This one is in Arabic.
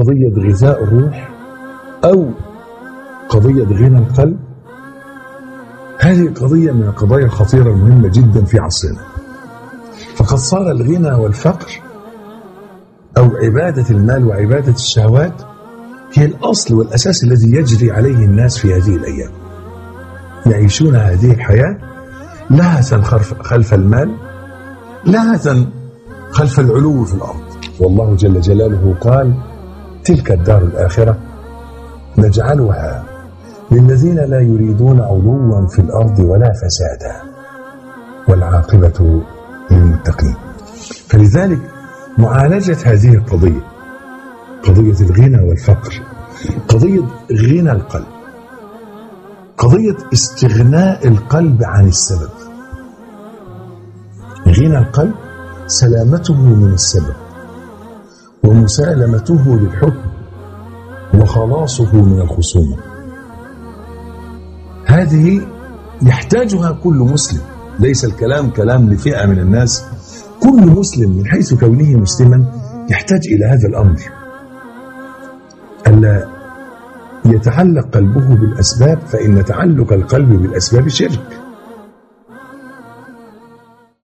قضية غذاء الروح أو قضية غنى القلب؟ هذه قضية من القضايا الخطيرة المهمة جدا في عصرنا. فقد صار الغنى والفقر أو عبادة المال وعبادة الشهوات هي الأصل والأساس الذي يجري عليه الناس في هذه الأيام. يعيشون هذه الحياة لهثا خلف المال لهثا خلف العلو في الأرض. والله جل جلاله قال تلك الدار الآخرة نجعلها للذين لا يريدون علوا في الأرض ولا فسادا والعاقبة للمتقين. فلذلك معالجة هذه القضية قضية الغنى والفقر قضية غنى القلب قضية استغناء القلب عن السبب. غنى القلب سلامته من السبب. ومسالمته للحكم وخلاصه من الخصومة. هذه يحتاجها كل مسلم. ليس الكلام كلام لفئة من الناس. كل مسلم من حيث كونه مسلما يحتاج إلى هذا الأمر. ألا يتعلق قلبه بالأسباب فإن تعلق القلب بالأسباب شرك.